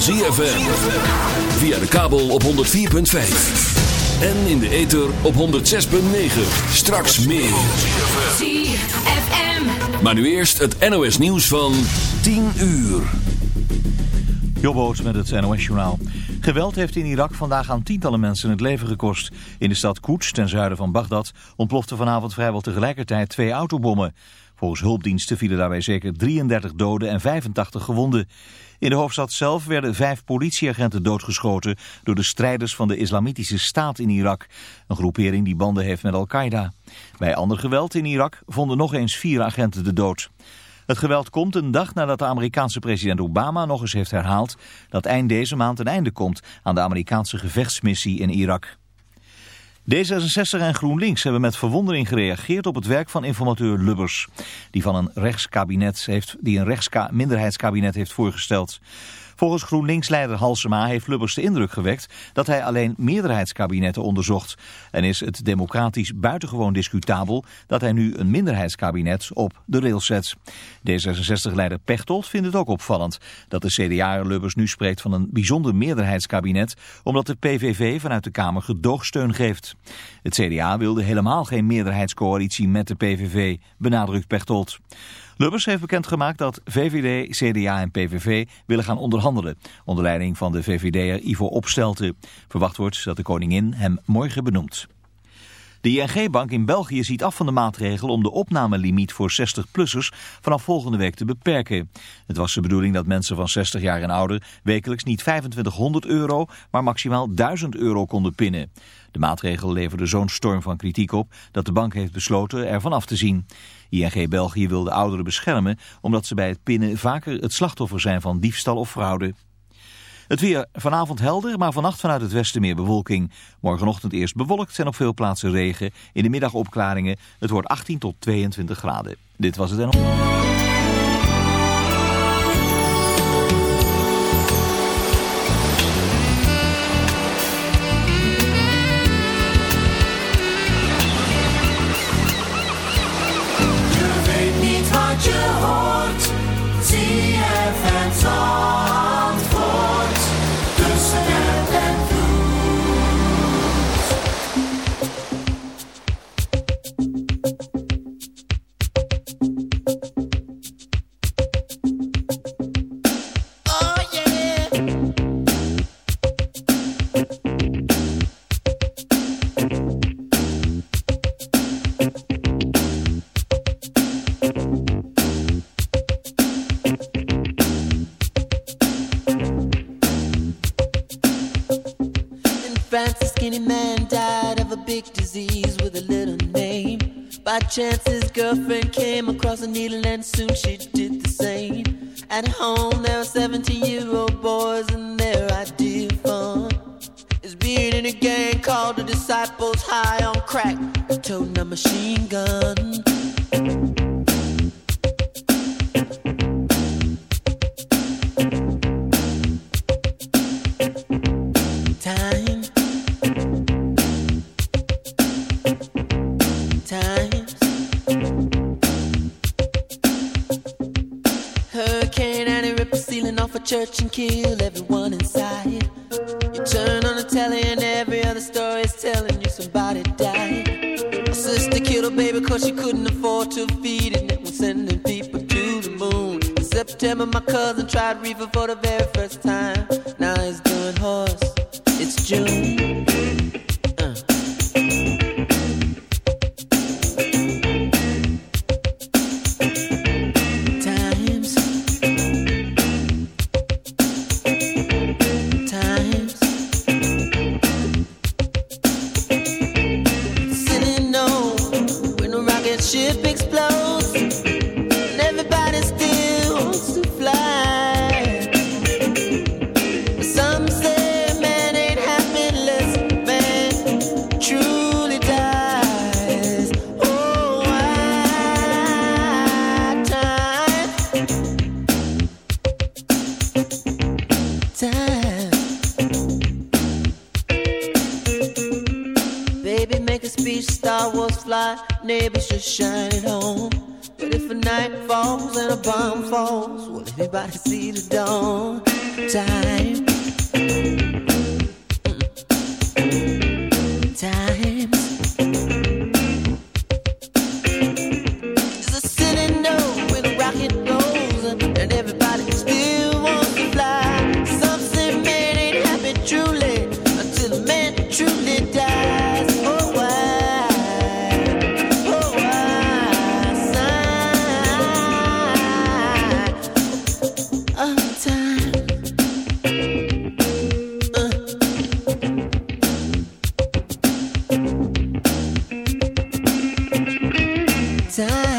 van ZFM. Via de kabel op 104.5. En in de ether op 106.9. Straks meer. ZFM. Maar nu eerst het NOS nieuws van 10 uur. Jobboot met het NOS-journaal. Geweld heeft in Irak vandaag aan tientallen mensen het leven gekost. In de stad Quds, ten zuiden van Bagdad, ontplofte vanavond vrijwel tegelijkertijd twee autobommen. Volgens hulpdiensten vielen daarbij zeker 33 doden en 85 gewonden. In de hoofdstad zelf werden vijf politieagenten doodgeschoten door de strijders van de Islamitische Staat in Irak. Een groepering die banden heeft met Al-Qaeda. Bij ander geweld in Irak vonden nog eens vier agenten de dood. Het geweld komt een dag nadat de Amerikaanse president Obama nog eens heeft herhaald dat eind deze maand een einde komt aan de Amerikaanse gevechtsmissie in Irak. D66 en GroenLinks hebben met verwondering gereageerd op het werk van informateur Lubbers, die van een rechtskabinet heeft, die een rechtska minderheidskabinet heeft voorgesteld. Volgens GroenLinks-leider Halsema heeft Lubbers de indruk gewekt dat hij alleen meerderheidskabinetten onderzocht. En is het democratisch buitengewoon discutabel dat hij nu een minderheidskabinet op de rails zet. D66-leider Pechtold vindt het ook opvallend dat de CDA Lubbers nu spreekt van een bijzonder meerderheidskabinet omdat de PVV vanuit de Kamer gedoogsteun geeft. Het CDA wilde helemaal geen meerderheidscoalitie met de PVV, benadrukt Pechtold. Lubbers heeft bekendgemaakt dat VVD, CDA en PVV willen gaan onderhandelen. Onder leiding van de VVD'er Ivo Opstelten. Verwacht wordt dat de koningin hem morgen benoemt. De ING-bank in België ziet af van de maatregel om de opnamelimiet voor 60-plussers vanaf volgende week te beperken. Het was de bedoeling dat mensen van 60 jaar en ouder wekelijks niet 2500 euro, maar maximaal 1000 euro konden pinnen. De maatregel leverde zo'n storm van kritiek op dat de bank heeft besloten ervan af te zien. ING België wil de ouderen beschermen omdat ze bij het pinnen vaker het slachtoffer zijn van diefstal of fraude. Het weer vanavond helder, maar vannacht vanuit het westen meer bewolking. Morgenochtend eerst bewolkt en op veel plaatsen regen. In de middag opklaringen. Het wordt 18 tot 22 graden. Dit was het en... Je chance, killed everyone inside. You turn on the telly and every other story is telling you somebody died. My sister killed her baby cause she couldn't afford to feed it. And was sending people to the moon. In September, my cousin tried reefer for the very first time. time.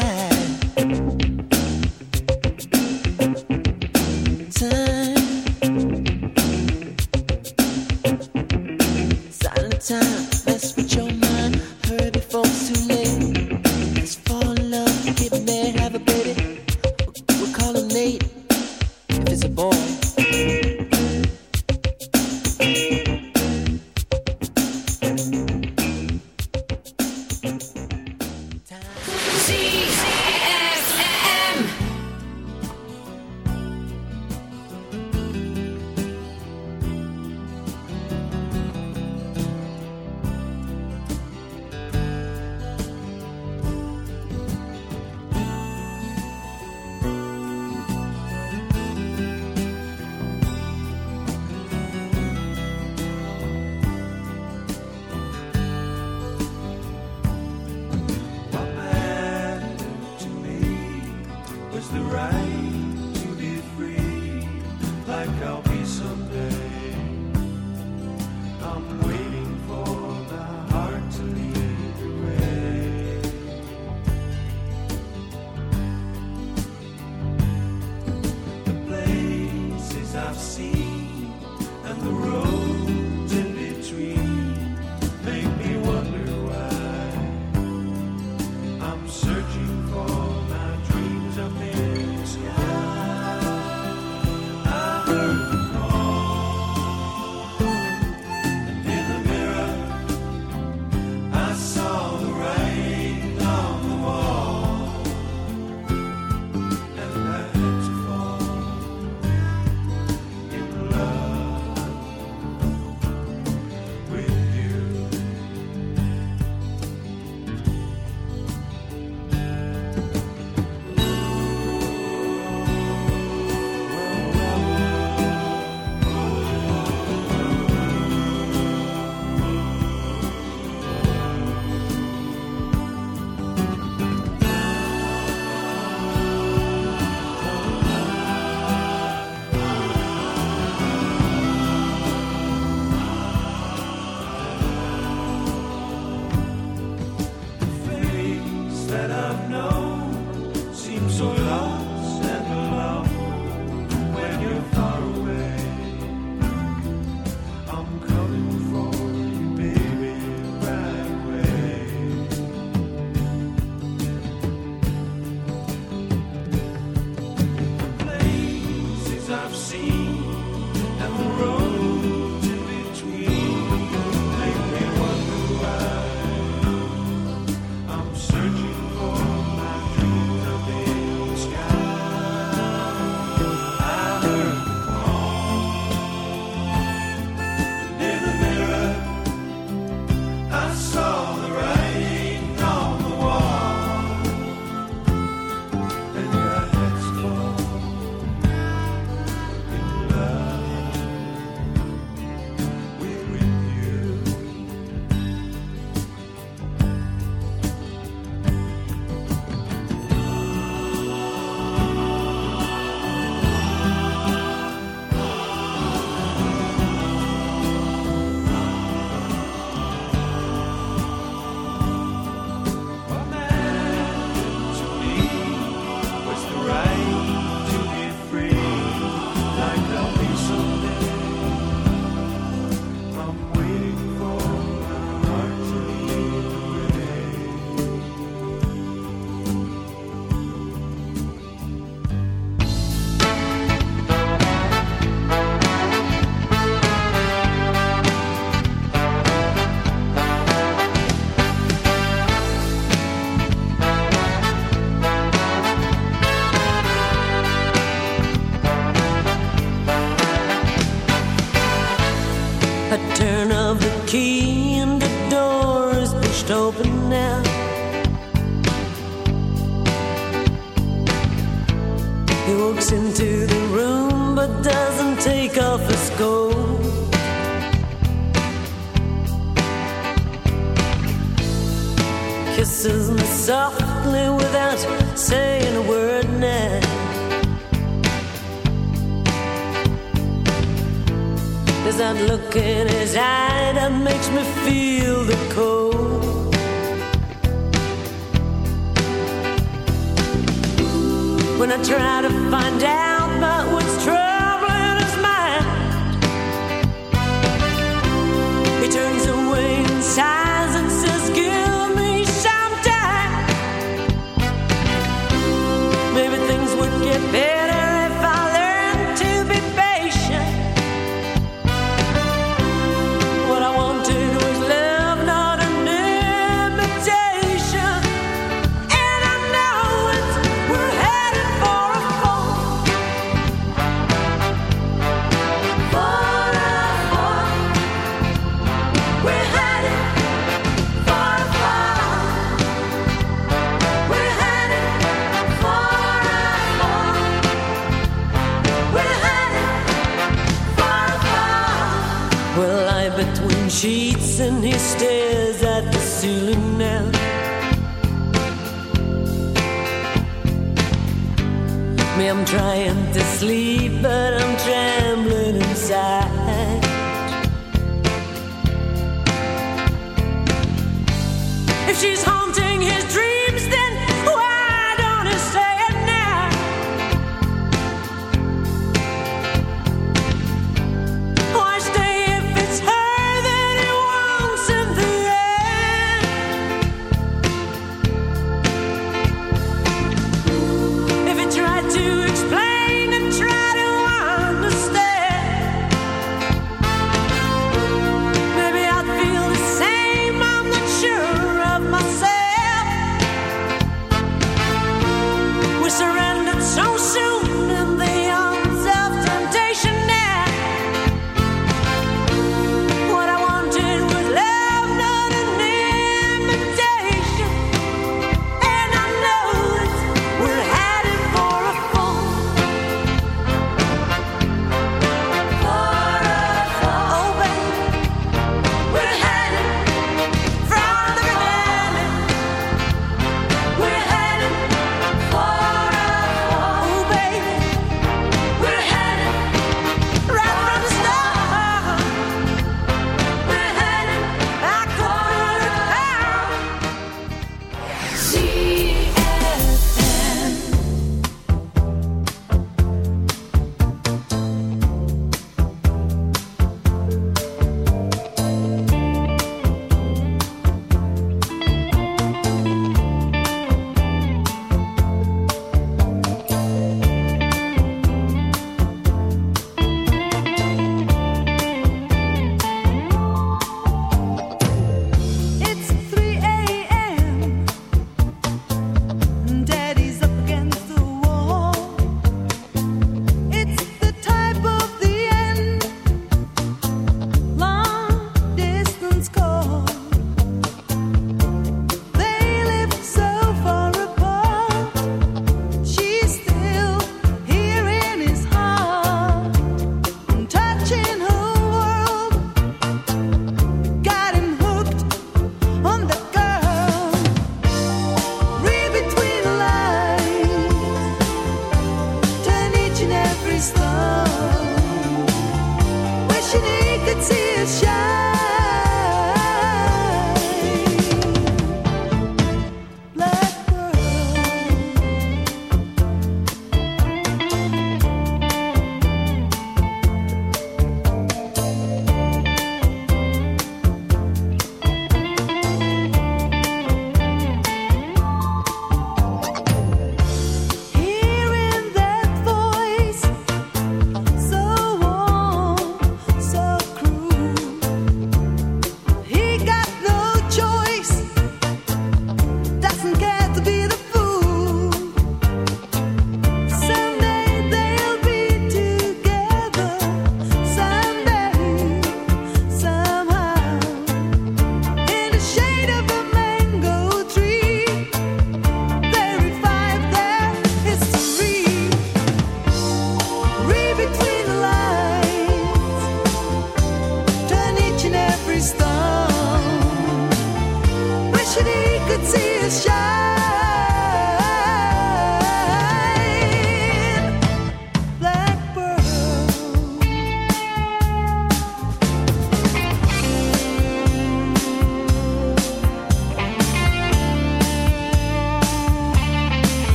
Sleep, but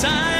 Time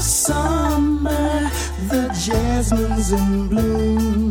summer, the jasmine's in bloom.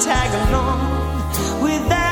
Tag along with that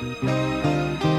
Música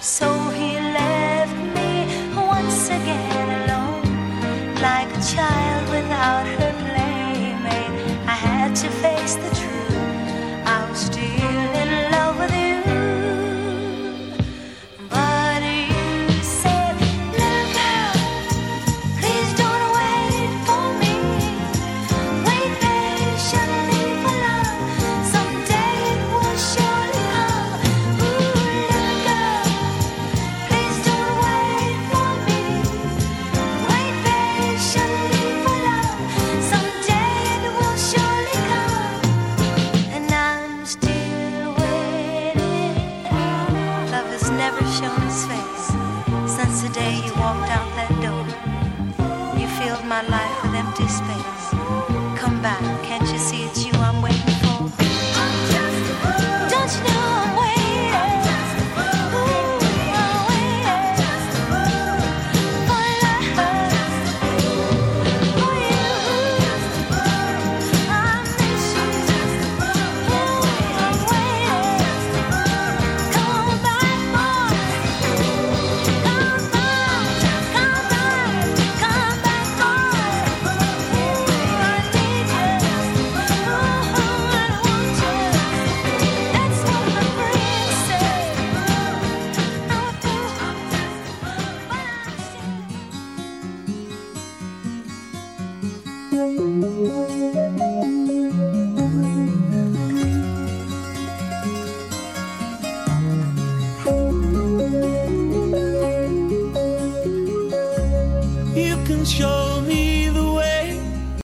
so